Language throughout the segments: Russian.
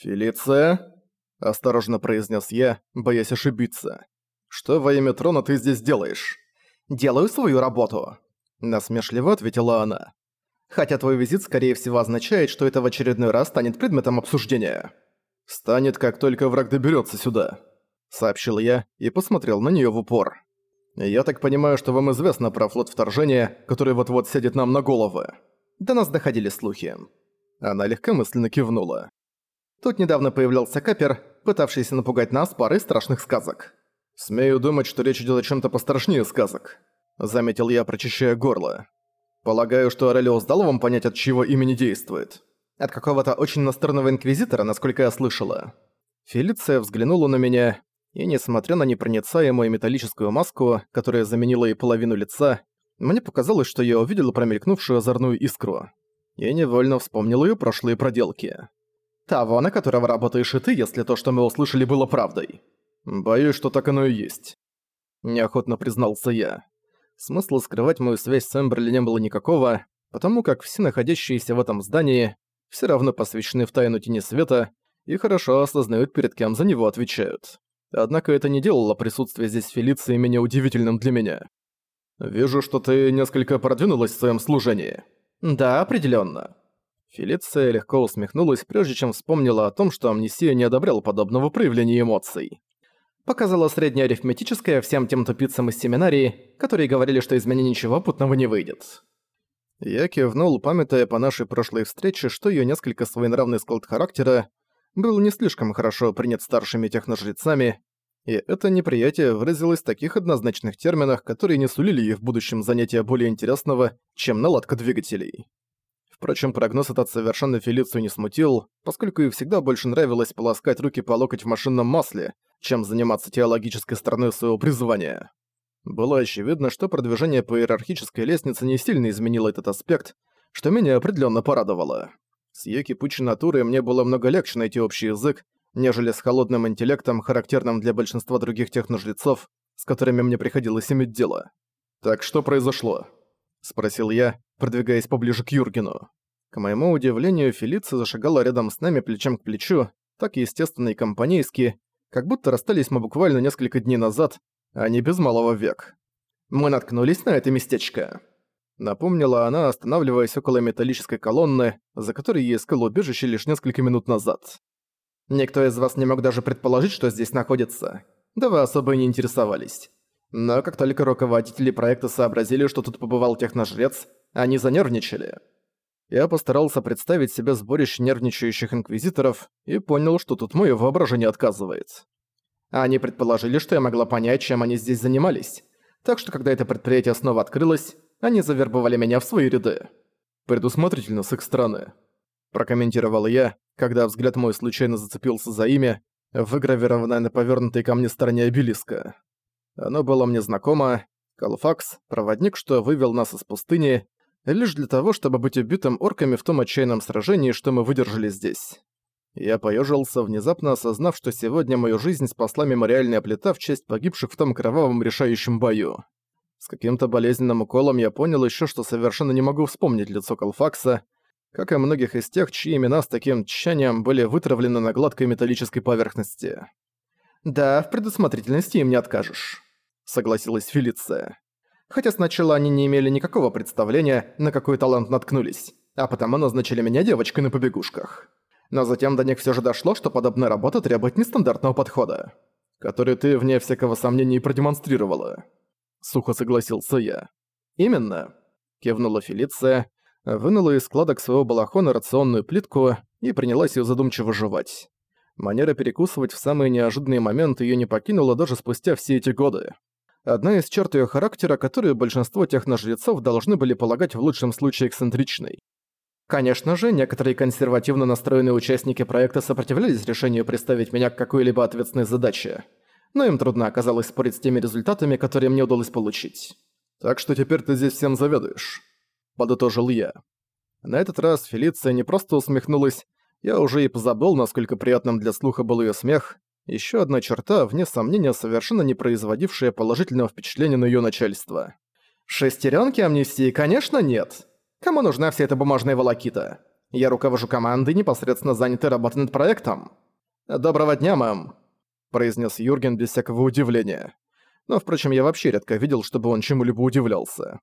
«Фелиция?» – осторожно произнес я, боясь ошибиться. «Что во имя трона ты здесь делаешь?» «Делаю свою работу», – насмешливо ответила она. «Хотя твой визит, скорее всего, означает, что это в очередной раз станет предметом обсуждения». «Станет, как только враг доберется сюда», – сообщил я и посмотрел на нее в упор. «Я так понимаю, что вам известно про флот вторжения, который вот-вот сядет нам на головы». До нас доходили слухи. Она легкомысленно кивнула. Тут недавно появлялся Капер, пытавшийся напугать нас парой страшных сказок. «Смею думать, что речь идет о чем то пострашнее сказок», — заметил я, прочищая горло. «Полагаю, что Орелиус дал вам понять, от чего имени действует?» «От какого-то очень настырного инквизитора, насколько я слышала». Фелиция взглянула на меня, и, несмотря на непроницаемую металлическую маску, которая заменила ей половину лица, мне показалось, что я увидел промелькнувшую озорную искру. И невольно вспомнил ее прошлые проделки. Того, на которого работаешь и ты, если то, что мы услышали, было правдой. Боюсь, что так оно и есть. Неохотно признался я. Смысла скрывать мою связь с Эмберли не было никакого, потому как все находящиеся в этом здании все равно посвящены в тайну тени света и хорошо осознают, перед кем за него отвечают. Однако это не делало присутствие здесь Фелиции менее удивительным для меня. «Вижу, что ты несколько продвинулась в своем служении». «Да, определенно. Фелиция легко усмехнулась, прежде чем вспомнила о том, что Амнисия не одобрял подобного проявления эмоций. Показала среднеарифметическое всем тем тупицам из семинарии, которые говорили, что из меня ничего путного не выйдет. Я кивнул, памятая по нашей прошлой встрече, что её несколько своенравный склад характера был не слишком хорошо принят старшими техножрецами, и это неприятие выразилось в таких однозначных терминах, которые не сулили ей в будущем занятия более интересного, чем наладка двигателей. Впрочем, прогноз этот совершенно Фелицию не смутил, поскольку ей всегда больше нравилось полоскать руки по локоть в машинном масле, чем заниматься теологической стороной своего призвания. Было очевидно, что продвижение по иерархической лестнице не сильно изменило этот аспект, что меня определенно порадовало. С её кипучей натурой мне было много легче найти общий язык, нежели с холодным интеллектом, характерным для большинства других техножрецов, с которыми мне приходилось иметь дело. «Так что произошло?» — спросил я, продвигаясь поближе к Юргену. К моему удивлению, Фелиция зашагала рядом с нами плечом к плечу, так естественно и компанейски, как будто расстались мы буквально несколько дней назад, а не без малого век. «Мы наткнулись на это местечко», — напомнила она, останавливаясь около металлической колонны, за которой я искал убежище лишь несколько минут назад. «Никто из вас не мог даже предположить, что здесь находится. Да вы особо и не интересовались. Но как только руководители проекта сообразили, что тут побывал техножрец, они занервничали. Я постарался представить себе сборище нервничающих инквизиторов и понял, что тут моё воображение отказывает. Они предположили, что я могла понять, чем они здесь занимались. Так что, когда это предприятие снова открылось, они завербовали меня в свои ряды. Предусмотрительно с их стороны. Прокомментировал я, когда взгляд мой случайно зацепился за имя, выгравированное на повернутой ко мне стороне обелиска. Оно было мне знакомо. Калфакс, проводник, что вывел нас из пустыни, лишь для того, чтобы быть убитым орками в том отчаянном сражении, что мы выдержали здесь. Я поёжился, внезапно осознав, что сегодня мою жизнь спасла мемориальная плита в честь погибших в том кровавом решающем бою. С каким-то болезненным уколом я понял ещё, что совершенно не могу вспомнить лицо Калфакса, как и многих из тех, чьи имена с таким тщанием были вытравлены на гладкой металлической поверхности. «Да, в предусмотрительности им не откажешь», — согласилась Фелиция. Хотя сначала они не имели никакого представления, на какой талант наткнулись, а потому назначили меня девочкой на побегушках. Но затем до них всё же дошло, что подобная работа требует нестандартного подхода, который ты, вне всякого сомнения, продемонстрировала. Сухо согласился я. «Именно», — кивнула Фелиция, вынула из складок своего балахона рационную плитку и принялась её задумчиво жевать. Манера перекусывать в самые неожиданные моменты её не покинула даже спустя все эти годы одна из черт её характера, которую большинство техножрецов должны были полагать в лучшем случае эксцентричной. Конечно же, некоторые консервативно настроенные участники проекта сопротивлялись решению представить меня к какой-либо ответственной задаче, но им трудно оказалось спорить с теми результатами, которые мне удалось получить. «Так что теперь ты здесь всем заведуешь», — подытожил я. На этот раз Фелиция не просто усмехнулась, я уже и позабыл, насколько приятным для слуха был её смех, еще одна черта, вне сомнения, совершенно не производившая положительного впечатления на ее начальство. «Шестеренки амнистии, конечно, нет. Кому нужна вся эта бумажная волокита? Я руковожу командой, непосредственно занятой работой над проектом. Доброго дня, мэм», — произнес Юрген без всякого удивления. Но, впрочем, я вообще редко видел, чтобы он чему-либо удивлялся.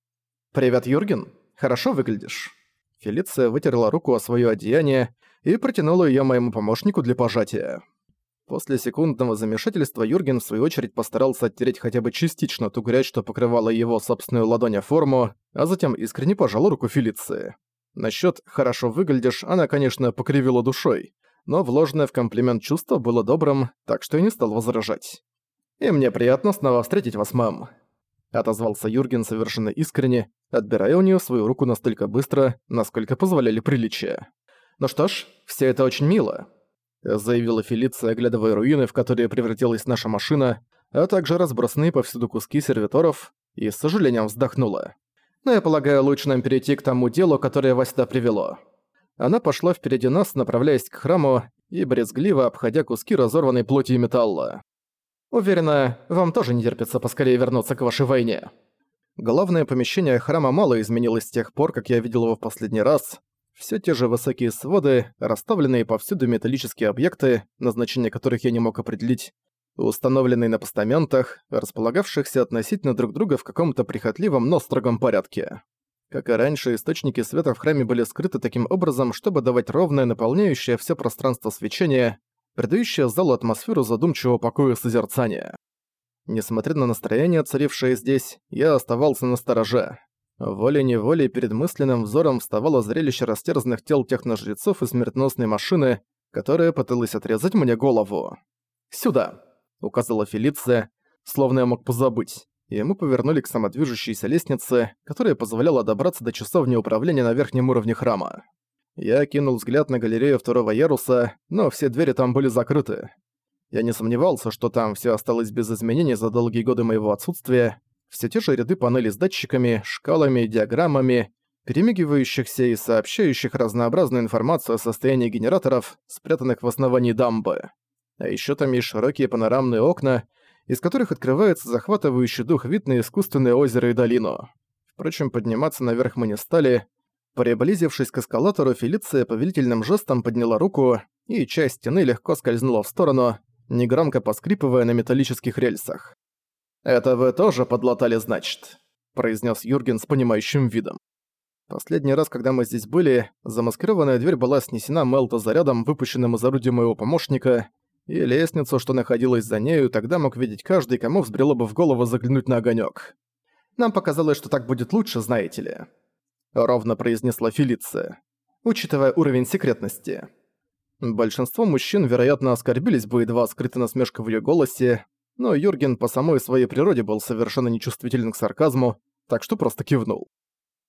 «Привет, Юрген. Хорошо выглядишь». Фелиция вытерла руку о своё одеяние и протянула её моему помощнику для пожатия. После секундного замешательства Юрген в свою очередь постарался оттереть хотя бы частично ту грязь, что покрывала его собственную ладонь о форму, а затем искренне пожал руку Фелиции. Насчёт «хорошо выглядишь» она, конечно, покривила душой, но вложенное в комплимент чувство было добрым, так что я не стал возражать. «И мне приятно снова встретить вас, мам», — отозвался Юрген совершенно искренне, отбирая у неё свою руку настолько быстро, насколько позволяли приличия. «Ну что ж, всё это очень мило», заявила Фелиция, оглядывая руины, в которые превратилась наша машина, а также разбросанные повсюду куски сервиторов, и с сожалением вздохнула. «Но я полагаю, лучше нам перейти к тому делу, которое вас сюда привело». Она пошла впереди нас, направляясь к храму, и брезгливо обходя куски разорванной плоти и металла. «Уверена, вам тоже не терпится поскорее вернуться к вашей войне». Главное помещение храма мало изменилось с тех пор, как я видел его в последний раз, все те же высокие своды, расставленные повсюду металлические объекты, назначение которых я не мог определить, установленные на постаментах, располагавшихся относительно друг друга в каком-то прихотливом, но строгом порядке. Как и раньше, источники света в храме были скрыты таким образом, чтобы давать ровное, наполняющее все пространство свечение, придающее залу атмосферу задумчивого покоя созерцания. Несмотря на настроение, царившее здесь, я оставался на стороже. Волей-неволей перед мысленным взором вставало зрелище растерзанных тел техножрецов и смертносной машины, которая пыталась отрезать мне голову. «Сюда!» — указала Фелиция, словно я мог позабыть, и мы повернули к самодвижущейся лестнице, которая позволяла добраться до часовни управления на верхнем уровне храма. Я кинул взгляд на галерею второго яруса, но все двери там были закрыты. Я не сомневался, что там все осталось без изменений за долгие годы моего отсутствия, все те же ряды панелей с датчиками, шкалами, диаграммами, перемигивающихся и сообщающих разнообразную информацию о состоянии генераторов, спрятанных в основании дамбы. А еще там есть широкие панорамные окна, из которых открывается захватывающий дух вид на искусственное озеро и долину. Впрочем, подниматься наверх мы не стали. Приблизившись к эскалатору, Фелиция повелительным жестом подняла руку, и часть стены легко скользнула в сторону, негромко поскрипывая на металлических рельсах. «Это вы тоже подлатали, значит?» – произнес Юрген с понимающим видом. Последний раз, когда мы здесь были, замаскированная дверь была снесена Мелто зарядом, выпущенным из орудия моего помощника, и лестницу, что находилась за нею, тогда мог видеть каждый, кому взбрело бы в голову заглянуть на огонек. «Нам показалось, что так будет лучше, знаете ли», — ровно произнесла Фелиция, учитывая уровень секретности. Большинство мужчин, вероятно, оскорбились бы едва скрыта насмешка в её голосе, но Юрген по самой своей природе был совершенно нечувствителен к сарказму, так что просто кивнул.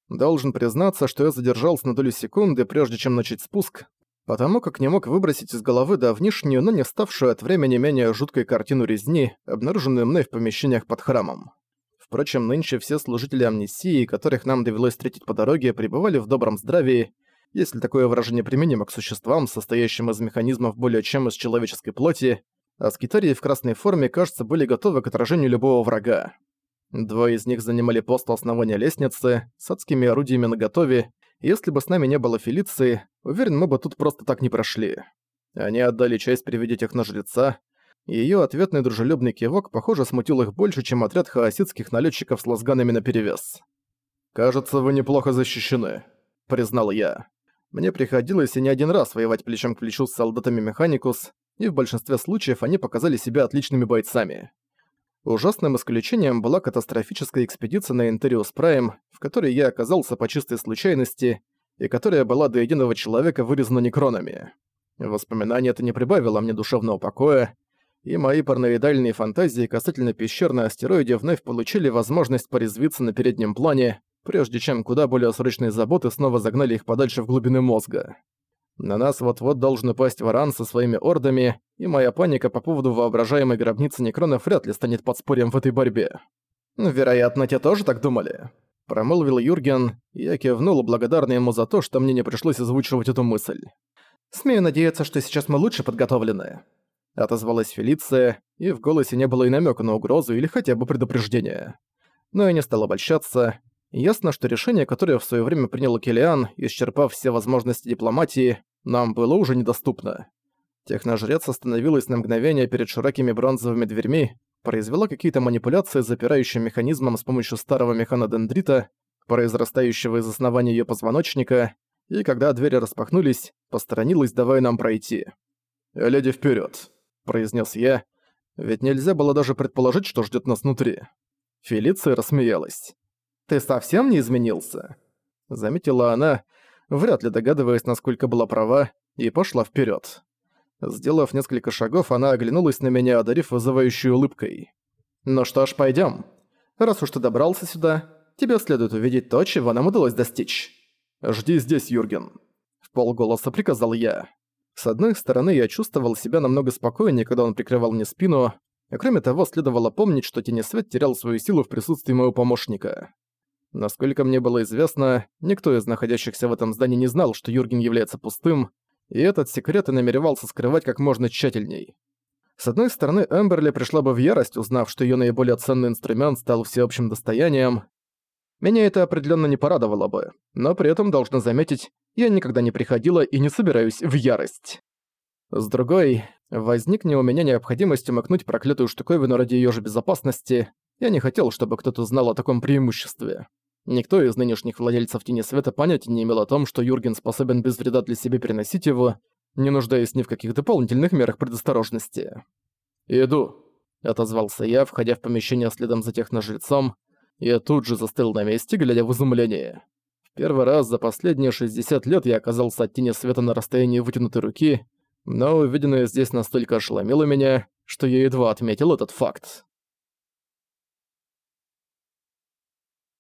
Должен признаться, что я задержался на долю секунды, прежде чем начать спуск, потому как не мог выбросить из головы давнишнюю, но не ставшую от времени менее жуткой картину резни, обнаруженную мной в помещениях под храмом. Впрочем, нынче все служители амнисии, которых нам довелось встретить по дороге, пребывали в добром здравии, если такое выражение применимо к существам, состоящим из механизмов более чем из человеческой плоти, а скитарии в красной форме, кажется, были готовы к отражению любого врага. Двое из них занимали пост у основания лестницы, с адскими орудиями наготове, и если бы с нами не было Фелиции, уверен, мы бы тут просто так не прошли. Они отдали часть при виде техножреца, и её ответный дружелюбный кивок, похоже, смутил их больше, чем отряд хаоситских налетчиков с лазганами наперевес. «Кажется, вы неплохо защищены», — признал я. Мне приходилось и не один раз воевать плечом к плечу с солдатами Механикус, и в большинстве случаев они показали себя отличными бойцами. Ужасным исключением была катастрофическая экспедиция на Интериус Прайм, в которой я оказался по чистой случайности, и которая была до единого человека вырезана некронами. Воспоминание это не прибавило мне душевного покоя, и мои параноидальные фантазии касательно пещерной астероиде вновь получили возможность порезвиться на переднем плане, прежде чем куда более срочные заботы снова загнали их подальше в глубины мозга. На нас вот-вот должен упасть варан со своими ордами, и моя паника по поводу воображаемой гробницы Некронов вряд ли станет подспорьем в этой борьбе. «Вероятно, те тоже так думали?» Промолвил Юрген, и я кивнул, благодарный ему за то, что мне не пришлось озвучивать эту мысль. «Смею надеяться, что сейчас мы лучше подготовлены», — отозвалась Фелиция, и в голосе не было и намека на угрозу или хотя бы предупреждения. Но я не стал обольщаться. Ясно, что решение, которое в свое время принял Килиан, исчерпав все возможности дипломатии, нам было уже недоступно. Техножрец остановилась на мгновение перед широкими бронзовыми дверьми, произвела какие-то манипуляции с запирающим механизмом с помощью старого механодендрита, произрастающего из основания её позвоночника, и когда двери распахнулись, посторонилась, давая нам пройти. «Леди, вперёд», — произнес я, ведь нельзя было даже предположить, что ждёт нас внутри. Фелиция рассмеялась. «Ты совсем не изменился?» Заметила она, вряд ли догадываясь, насколько была права, и пошла вперёд. Сделав несколько шагов, она оглянулась на меня, одарив вызывающей улыбкой. «Ну что ж, пойдём. Раз уж ты добрался сюда, тебе следует увидеть то, чего нам удалось достичь». «Жди здесь, Юрген», — в полголоса приказал я. С одной стороны, я чувствовал себя намного спокойнее, когда он прикрывал мне спину, а кроме того, следовало помнить, что Тенесвет терял свою силу в присутствии моего помощника. Насколько мне было известно, никто из находящихся в этом здании не знал, что Юрген является пустым, и этот секрет и намеревался скрывать как можно тщательней. С одной стороны, Эмберли пришла бы в ярость, узнав, что её наиболее ценный инструмент стал всеобщим достоянием. Меня это определённо не порадовало бы, но при этом, должна заметить, я никогда не приходила и не собираюсь в ярость. С другой, возникне у меня необходимость умыкнуть проклятую штуковину ради её же безопасности, я не хотел, чтобы кто-то знал о таком преимуществе. Никто из нынешних владельцев Тени Света понятия не имел о том, что Юрген способен без вреда для себя переносить его, не нуждаясь ни в каких дополнительных мерах предосторожности. «Иду», — отозвался я, входя в помещение следом за техножрецом, и тут же застыл на месте, глядя в изумление. В первый раз за последние 60 лет я оказался от Тени Света на расстоянии вытянутой руки, но увиденное здесь настолько ошеломило меня, что я едва отметил этот факт.